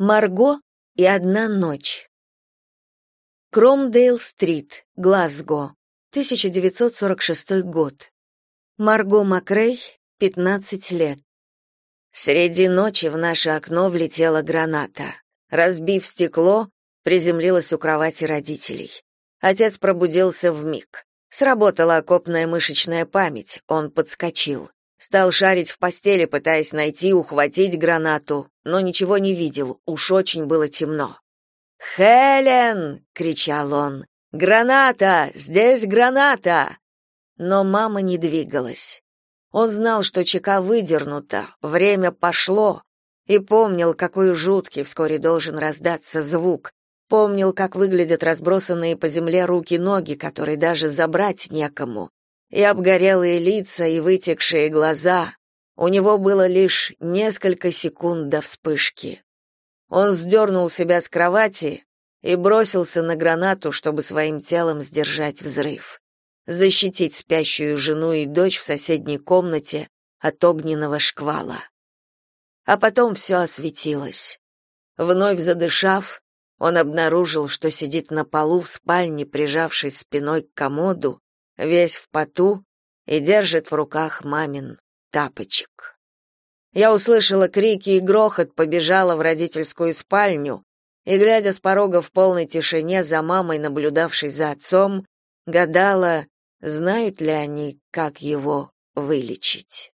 Марго и одна ночь. Кромдейл-стрит, Глазго, 1946 год. Марго Макрей, 15 лет. Среди ночи в наше окно влетела граната. Разбив стекло, приземлилась у кровати родителей. Отец пробудился в миг. Сработала окопная мышечная память, он подскочил. Стал шарить в постели, пытаясь найти, ухватить гранату, но ничего не видел, уж очень было темно. «Хелен!» — кричал он. «Граната! Здесь граната!» Но мама не двигалась. Он знал, что чека выдернута, время пошло, и помнил, какой жуткий вскоре должен раздаться звук, помнил, как выглядят разбросанные по земле руки-ноги, которые даже забрать некому, и обгорелые лица, и вытекшие глаза. У него было лишь несколько секунд до вспышки. Он сдернул себя с кровати и бросился на гранату, чтобы своим телом сдержать взрыв, защитить спящую жену и дочь в соседней комнате от огненного шквала. А потом все осветилось. Вновь задышав, он обнаружил, что сидит на полу в спальне, прижавшись спиной к комоду, весь в поту и держит в руках мамин тапочек. Я услышала крики и грохот, побежала в родительскую спальню и, глядя с порога в полной тишине за мамой, наблюдавшей за отцом, гадала, знают ли они, как его вылечить.